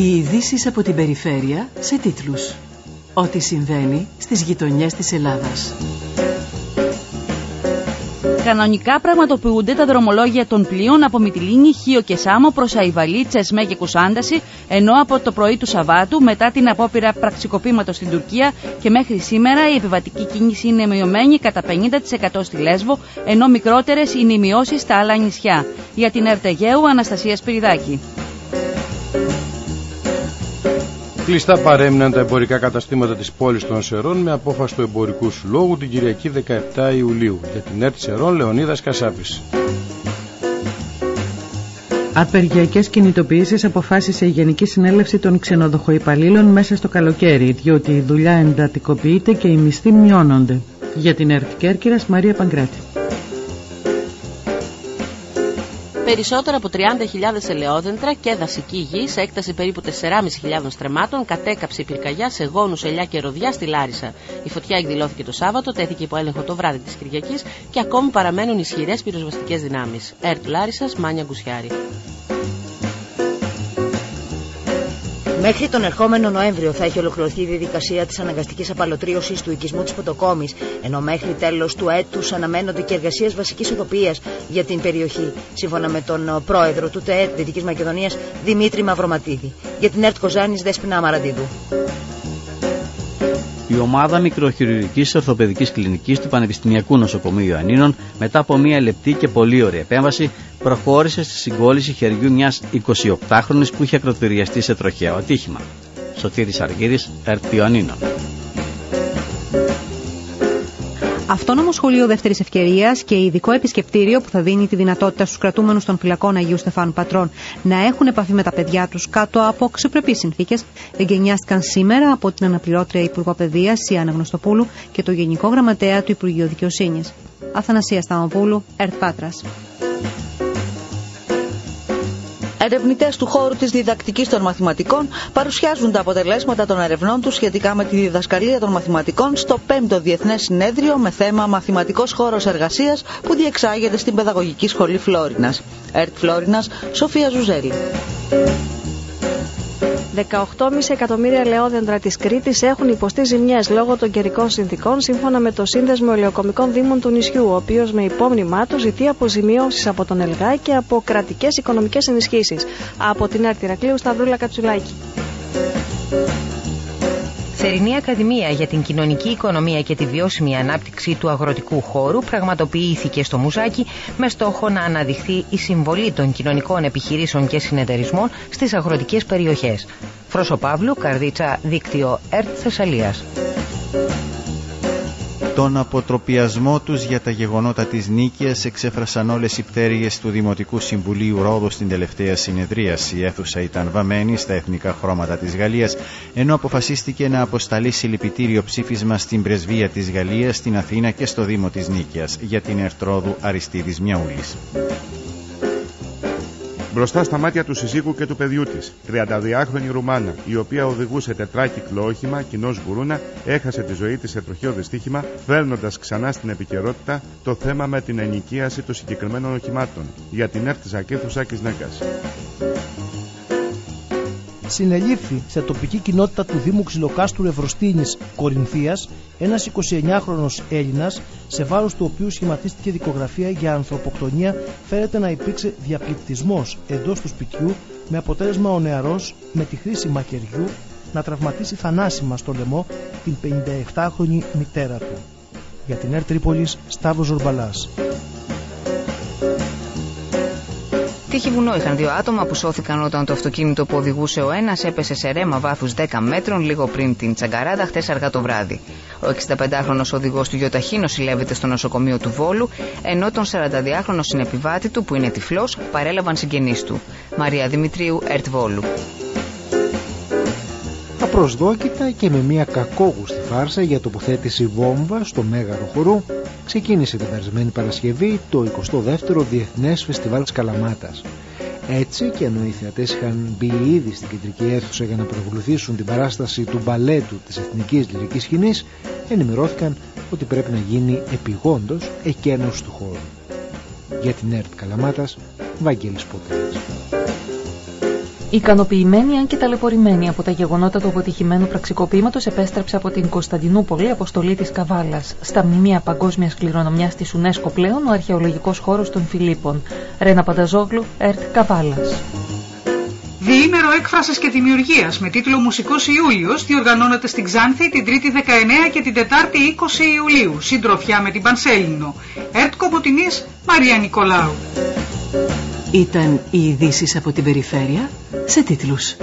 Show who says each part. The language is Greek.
Speaker 1: Οι ειδήσεις από την περιφέρεια σε τίτλους. Ό,τι συμβαίνει στις γειτονιές της Ελλάδας.
Speaker 2: Κανονικά πραγματοποιούνται τα δρομολόγια των πλοίων από Μυτιλίνη, Χίο και Σάμο προς Αϊβαλή, Τσεσμέ και Κουσάνταση, ενώ από το πρωί του Σαββάτου, μετά την απόπειρα πραξικοπήματος στην Τουρκία και μέχρι σήμερα η επιβατική κίνηση είναι μειωμένη κατά 50% στη Λέσβο, ενώ μικρότερες είναι οι μειώσεις στα άλλα νησιά. Για την Ερτεγέου, Αναστασία Σπυριδάκη.
Speaker 3: Κλειστά παρέμειναν τα εμπορικά καταστήματα της πόλης των Σερών με απόφαση του Εμπορικού Συλλόγου την Κυριακή 17 Ιουλίου. Για την ΕΡΤ Σερών, Λεωνίδας Κασάπης.
Speaker 4: Απεργιακές κινητοποιήσεις αποφάσισε η Γενική Συνέλευση των Ξενοδοχοϊπαλλήλων μέσα στο καλοκαίρι, διότι η δουλειά εντατικοποιείται και οι μισθοί μειώνονται. Για την ΕΡΤ Κέρκυρας, Μαρία Παγκράτη.
Speaker 5: Περισσότερα από 30.000 ελαιόδεντρα και δασική γη σε έκταση περίπου 4.500 στρεμμάτων κατέκαψε η πυρκαγιά σε γόνους, ελιά και ροδιά στη Λάρισα. Η φωτιά εκδηλώθηκε το Σάββατο, τέθηκε υπό έλεγχο το βράδυ της Κυριακής και ακόμη παραμένουν ισχυρές πυροσβεστικέ δυνάμεις. Ερτ Λάρισας, Μάνια Γκουσιάρη.
Speaker 6: Μέχρι τον ερχόμενο Νοέμβριο θα έχει ολοκληρωθεί η διαδικασία της αναγκαστικής απαλωτρίωσης του οικισμού της Ποτοκόμη, ενώ μέχρι τέλος του έτους αναμένονται και εργασίες βασικής οδοπία για την περιοχή, σύμφωνα με τον πρόεδρο του ΤΕΕΤ Δυτικής Μακεδονίας Δημήτρη Μαυροματίδη. Για την ΕΡΤ Κοζάνης Δέσπινα Μαραντίδου.
Speaker 7: Η ομάδα μικροχειρουργικής ορθοπαιδικής κλινικής του Πανεπιστημιακού Νοσοκομείου Ιωαννίνων, μετά από μια λεπτή και πολύ ωραία επέμβαση, προχώρησε στη συγκόλληση χεριού μιας 28χρονη που είχε ακροτηριαστεί σε τροχαίο ατύχημα. Σωτήρης Αργύρης, ΕΡΤ Ιωαννίνων.
Speaker 8: Αυτόνομο σχολείο δεύτερης ευκαιρίας και ειδικό επισκεπτήριο που θα δίνει τη δυνατότητα στους κρατούμενους των φυλακών Αγίου Στεφάνου Πατρών να έχουν επαφή με τα παιδιά τους κάτω από αξιοπρεπεί συνθήκες, εγκαινιάστηκαν σήμερα από την αναπληρώτρια Υπουργό Παιδείας Ιάννα Γνωστοπούλου και το Γενικό Γραμματέα του Υπουργείου Δικαιοσύνης. Αθανασία Σταμοπούλου, ΕΡΤ Πάτρας.
Speaker 9: Ερευνητές του χώρου της διδακτικής των μαθηματικών παρουσιάζουν τα αποτελέσματα των ερευνών τους σχετικά με τη διδασκαλία των μαθηματικών στο 5ο Διεθνές Συνέδριο με θέμα Μαθηματικός Χώρος Εργασίας που διεξάγεται στην Παιδαγωγική Σχολή Φλόρινας. Ερτ Φλόρινας, Σοφία Ζουζέλη.
Speaker 10: 18,5 εκατομμύρια ελαιόδεντρα της Κρήτης έχουν υποστεί ζημιές λόγω των καιρικών συνθήκων, σύμφωνα με το Σύνδεσμο Ελαιοκομικών Δήμων του νησιού, ο οποίος με υπόμνημά του ζητεί αποζημιώσεις από τον ΕΛΓΑ και από κρατικές οικονομικές ενισχύσεις. Από την Έρτη Ρακλείου, Σταυρούλα Κατσουλάκη.
Speaker 11: Θερινή Ακαδημία για την Κοινωνική Οικονομία και τη Βιώσιμη Ανάπτυξη του Αγροτικού Χώρου πραγματοποιήθηκε στο Μουζάκι με στόχο να αναδειχθεί η συμβολή των κοινωνικών επιχειρήσεων και συνεταιρισμών στις αγροτικές περιοχές. Φρόσο Παύλου, Καρδίτσα, Δίκτυο ΕΡΤ Θεσσαλίας
Speaker 12: τον αποτροπιασμό τους για τα γεγονότα της Νίκαιας εξέφρασαν όλες οι πτέρυγες του Δημοτικού Συμβουλίου Ρόδου στην τελευταία συνεδρίαση. Η αίθουσα ήταν βαμμένη στα εθνικά χρώματα της Γαλλίας, ενώ αποφασίστηκε να αποσταλεί συλληπιτήριο ψήφισμα στην πρεσβεία της Γαλλίας, στην Αθήνα και στο Δήμο της Νίκαιας για την Ερτρόδου Αριστίδης Μιαούλης.
Speaker 13: Μπροστά στα μάτια του συζύγου και του παιδιού της, 32χρονη Ρουμάνα, η οποία οδηγούσε τετράκυκλο όχημα κοινός γουρούνα, έχασε τη ζωή της σε τροχαίο δυστύχημα, φέρνοντας ξανά στην επικαιρότητα το θέμα με την ενοικίαση των συγκεκριμένων οχημάτων. Για την ΕΡΤ Ζακέθου Σάκη Νέκα
Speaker 14: συνελήφθη σε τοπική κοινότητα του Δήμου Ξυλοκάστρου Ευρωστίνης Κορινθίας ένας 29χρονος Έλληνας σε βάρος του οποίου σχηματίστηκε δικογραφία για ανθρωποκτονία φέρεται να υπήρξε διαπληκτισμός εντός του σπιτιού με αποτέλεσμα ο νεαρός με τη χρήση μαχαιριού να τραυματίσει θανάσιμα στο λαιμό την 57χρονη μητέρα του. Για την ΕΡ Τρίπολης, Σταύρος Ζορμπαλάς.
Speaker 11: Τύχη βουνό είχαν δύο άτομα που σώθηκαν όταν το αυτοκίνητο που οδηγούσε ο ένας έπεσε σε ρέμα βάθους 10 μέτρων λίγο πριν την Τσαγκαράδα χτες αργά το βράδυ. Ο 65χρονο οδηγός του Ιωταχή νοσηλεύεται στο νοσοκομείο του Βόλου, ενώ τον 42χρονο συνεπιβάτη του που είναι τυφλός παρέλαβαν συγγενείς του. Μαρία Δημητρίου, Ερτ Βόλου
Speaker 15: απροσδόκητα και με μια κακόγουστη φάρσα για τοποθέτηση βόμβα στο Μέγαρο Χορού ξεκίνησε την περασμένη Παρασκευή το 22ο Διεθνές Φεστιβάλ της Καλαμάτας. Έτσι και ενώ οι θεατές είχαν μπει ήδη στην κεντρική αίθουσα για να παρακολουθήσουν την παράσταση του μπαλέτου της Εθνικής Λυρικής Σκηνής, ενημερώθηκαν ότι πρέπει να γίνει επιγόντως εκένωση του χώρου. Για την ΕΡΤ Καλαμάτας, Βαγγέλης Ποτέλης.
Speaker 16: Ικανοποιημένη αν και ταλαιπωρημένη από τα γεγονότα του αποτυχημένου πραξικοπήματος, επέστρεψε από την Κωνσταντινούπολη αποστολή της Καβάλας. Στα μνημεία παγκόσμιας κληρονομιάς της UNESCO πλέον ο αρχαιολογικός χώρος των Φιλίππων. Ρένα Πανταζόγλου, ΕΡΤ Καβάλας.
Speaker 17: Διήμερο έκφρασης και δημιουργίας με τίτλο Μουσικός Ιούλιος διοργανώνεται στην Ξάνθη την 3η 19 και την 4η 20 Ιουλίου, συντροφιά με την Πανσέλινο. ΕΡΤ Κομποτινής Μαρία Νικολάου.
Speaker 1: Ήταν οι ειδήσεις από την περιφέρεια σε τίτλους.